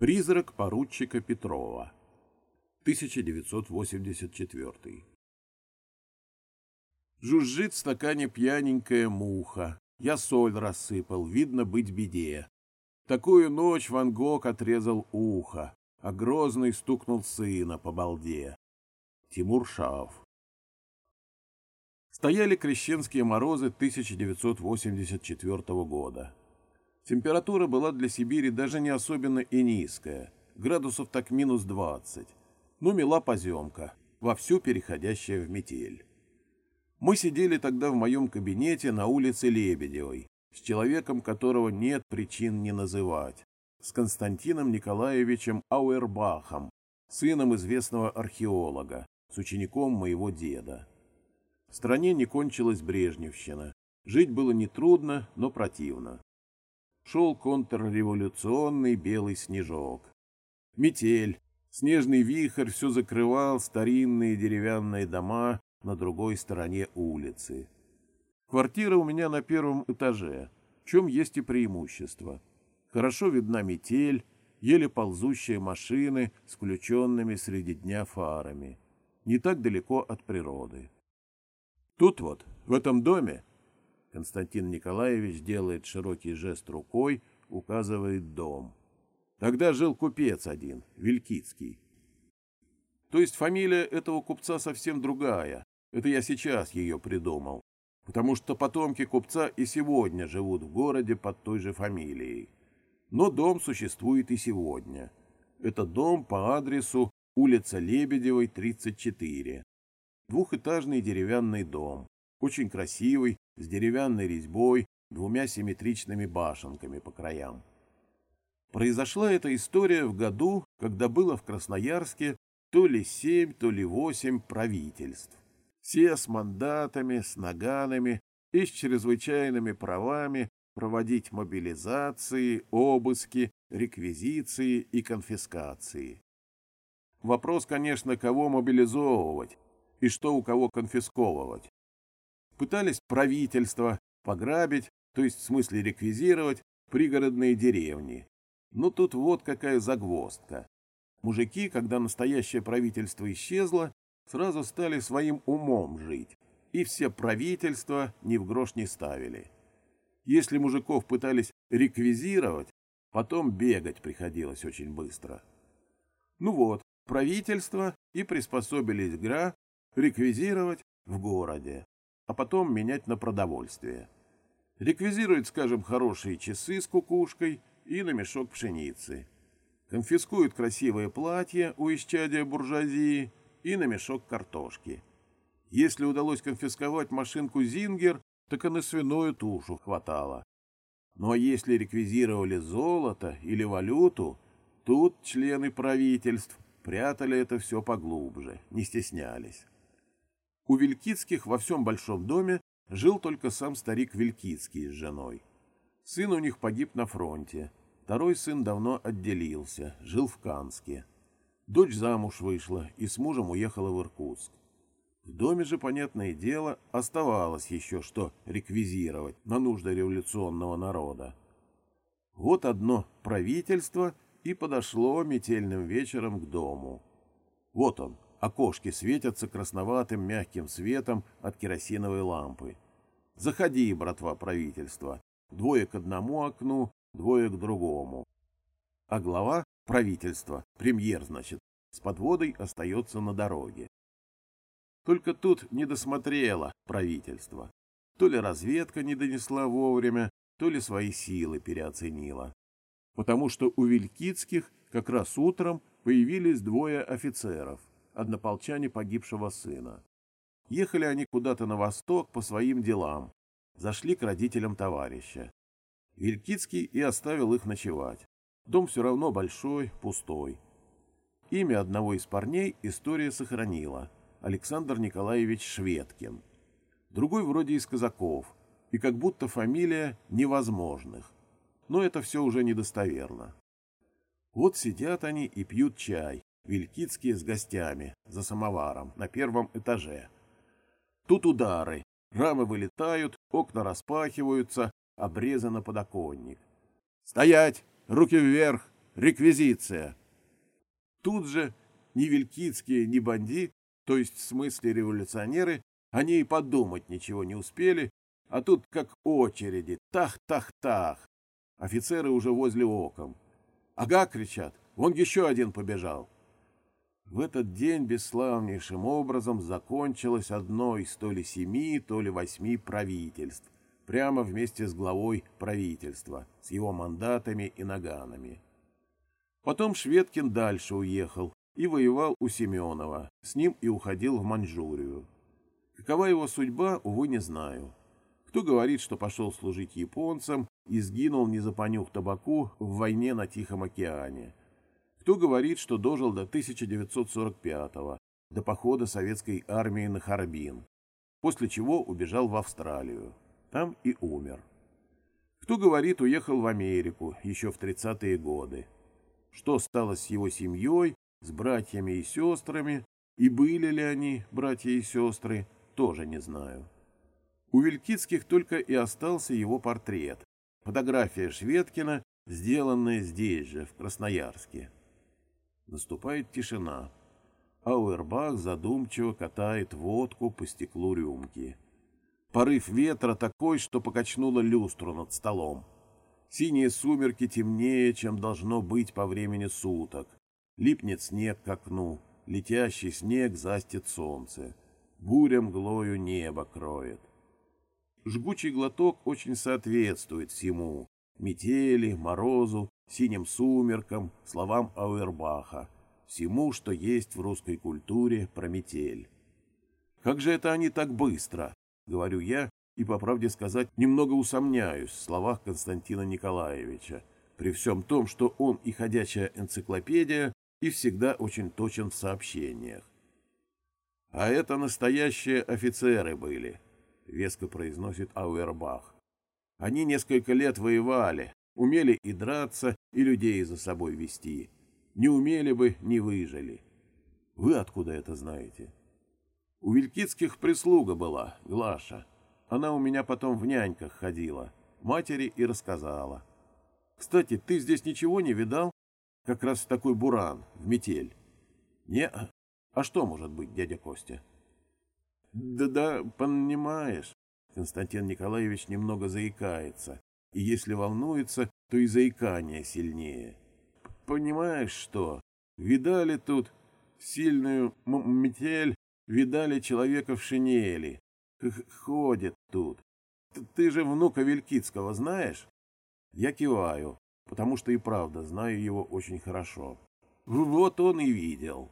Призрак поручика Петрова. 1984. Жужжит в стакане пьяненькая муха. Я соль рассыпал, видно быть беде. Такую ночь Ван Гог отрезал ухо, а Грозный стукнул сына по балде. Тимур Шаов. Стояли крещенские морозы 1984 года. Температура была для Сибири даже не особенно и низкая, градусов так минус 20, но мела поземка, вовсю переходящая в метель. Мы сидели тогда в моем кабинете на улице Лебедевой, с человеком, которого нет причин не называть, с Константином Николаевичем Ауэрбахом, сыном известного археолога, с учеником моего деда. В стране не кончилась Брежневщина. Жить было нетрудно, но противно шел контрреволюционный белый снежок. Метель, снежный вихрь все закрывал старинные деревянные дома на другой стороне улицы. Квартира у меня на первом этаже, в чем есть и преимущество. Хорошо видна метель, еле ползущие машины с включенными среди дня фарами. Не так далеко от природы. Тут вот, в этом доме, Константин Николаевич делает широкий жест рукой, указывает дом. Тогда жил купец один, Вилькицкий. То есть фамилия этого купца совсем другая. Это я сейчас ее придумал. Потому что потомки купца и сегодня живут в городе под той же фамилией. Но дом существует и сегодня. Это дом по адресу улица Лебедевой, 34. Двухэтажный деревянный дом. Очень красивый, с деревянной резьбой, двумя симметричными башенками по краям. Произошла эта история в году, когда было в Красноярске то ли семь, то ли восемь правительств. Все с мандатами, с наганами и с чрезвычайными правами проводить мобилизации, обыски, реквизиции и конфискации. Вопрос, конечно, кого мобилизовывать и что у кого конфисковывать пытались правительство пограбить, то есть в смысле реквизировать, пригородные деревни. Но тут вот какая загвоздка. Мужики, когда настоящее правительство исчезло, сразу стали своим умом жить, и все правительства ни в грош не ставили. Если мужиков пытались реквизировать, потом бегать приходилось очень быстро. Ну вот, правительство и приспособились ГРА реквизировать в городе а потом менять на продовольствие. Реквизируют, скажем, хорошие часы с кукушкой и на мешок пшеницы. Конфискуют красивое платье у исчадия буржуазии и на мешок картошки. Если удалось конфисковать машинку «Зингер», так и на свиную тушу хватало. А если реквизировали золото или валюту, тут члены правительств прятали это все поглубже, не стеснялись. У Вилькицких во всем большом доме жил только сам старик Вилькицкий с женой. Сын у них погиб на фронте. Второй сын давно отделился, жил в Канске. Дочь замуж вышла и с мужем уехала в Иркутск. В доме же, понятное дело, оставалось еще что реквизировать на нужды революционного народа. Вот одно правительство и подошло метельным вечером к дому. Вот он, Окошки светятся красноватым мягким светом от керосиновой лампы. Заходи, братва правительства. Двое к одному окну, двое к другому. А глава правительства, премьер, значит, с подводой остается на дороге. Только тут не досмотрело правительство. То ли разведка не донесла вовремя, то ли свои силы переоценила. Потому что у Вилькицких как раз утром появились двое офицеров — однополчане погибшего сына. Ехали они куда-то на восток по своим делам, зашли к родителям товарища. Вилькицкий и оставил их ночевать. Дом все равно большой, пустой. Имя одного из парней история сохранила – Александр Николаевич Шведкин. Другой вроде из казаков, и как будто фамилия невозможных. Но это все уже недостоверно. Вот сидят они и пьют чай, Вилькицкие с гостями, за самоваром, на первом этаже. Тут удары, рамы вылетают, окна распахиваются, обрезано подоконник. «Стоять! Руки вверх! реквизиция. Тут же ни Вилькицкие, ни Банди, то есть в смысле революционеры, они и подумать ничего не успели, а тут как очереди, тах-тах-тах. Офицеры уже возле окон. «Ага!» — кричат. «Вон еще один побежал!» В этот день бесславнейшим образом закончилось одно из то ли семи, то ли восьми правительств, прямо вместе с главой правительства, с его мандатами и наганами. Потом Шведкин дальше уехал и воевал у Семенова, с ним и уходил в Маньчжурию. Какова его судьба, увы, не знаю. Кто говорит, что пошел служить японцам и сгинул не за понюх табаку в войне на Тихом океане. Кто говорит, что дожил до 1945-го, до похода советской армии на Харбин, после чего убежал в Австралию. Там и умер. Кто говорит, уехал в Америку еще в 30-е годы. Что стало с его семьей, с братьями и сестрами, и были ли они, братья и сестры, тоже не знаю. У Вилькицких только и остался его портрет. Фотография Шведкина, сделанная здесь же, в Красноярске. Наступает тишина. Ауэрбах задумчиво катает водку по стеклу рюмки. Порыв ветра такой, что покачнуло люстру над столом. Синие сумерки темнее, чем должно быть по времени суток. Липнет снег к окну, летящий снег застит солнце. Буря мглою небо кроет. Жгучий глоток очень соответствует всему — метели, морозу, синим сумеркам, словам Ауэрбаха, всему, что есть в русской культуре про метель. «Как же это они так быстро?» — говорю я, и, по правде сказать, немного усомняюсь в словах Константина Николаевича, при всем том, что он и ходячая энциклопедия, и всегда очень точен в сообщениях. «А это настоящие офицеры были», — веско произносит Ауэрбах. «Они несколько лет воевали, умели и драться, и людей за собой вести. Не умели бы, не выжили. Вы откуда это знаете?» «У Вилькицких прислуга была, Глаша. Она у меня потом в няньках ходила, матери и рассказала. Кстати, ты здесь ничего не видал? Как раз в такой буран, в метель. Не, а что может быть, дядя Костя? Да-да, понимаешь, Константин Николаевич немного заикается, и если волнуется, то и заикание сильнее. Понимаешь что? Видали тут сильную метель, видали человека в шинели. Ходит тут. Ты же внука Вилькицкого знаешь? Я киваю, потому что и правда знаю его очень хорошо. Вот он и видел.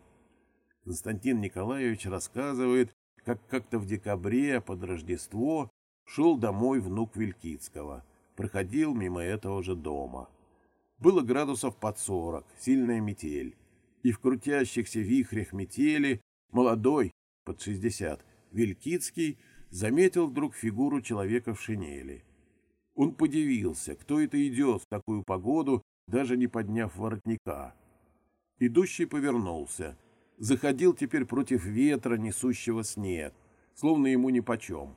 Константин Николаевич рассказывает, как как-то в декабре под Рождество шел домой внук Вилькицкого, проходил мимо этого же дома. Было градусов под сорок, сильная метель, и в крутящихся вихрях метели молодой, под шестьдесят, Вилькицкий заметил вдруг фигуру человека в шинели. Он подивился, кто это идет в такую погоду, даже не подняв воротника. Идущий повернулся — заходил теперь против ветра, несущего снег, словно ему нипочем.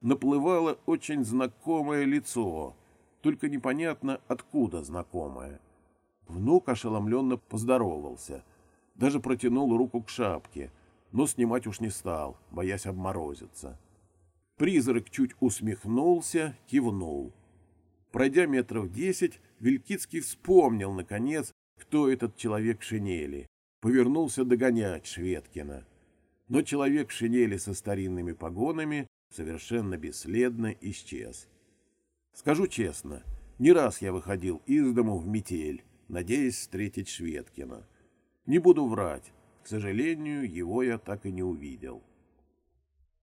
Наплывало очень знакомое лицо, только непонятно, откуда знакомое. Внук ошеломленно поздоровался, даже протянул руку к шапке, но снимать уж не стал, боясь обморозиться. Призрак чуть усмехнулся, кивнул. Пройдя метров десять, Вилькицкий вспомнил, наконец, кто этот человек в шинели, повернулся догонять Шведкина. Но человек в шинели со старинными погонами совершенно бесследно исчез. Скажу честно, не раз я выходил из дому в метель, надеясь встретить Шведкина. Не буду врать, к сожалению, его я так и не увидел.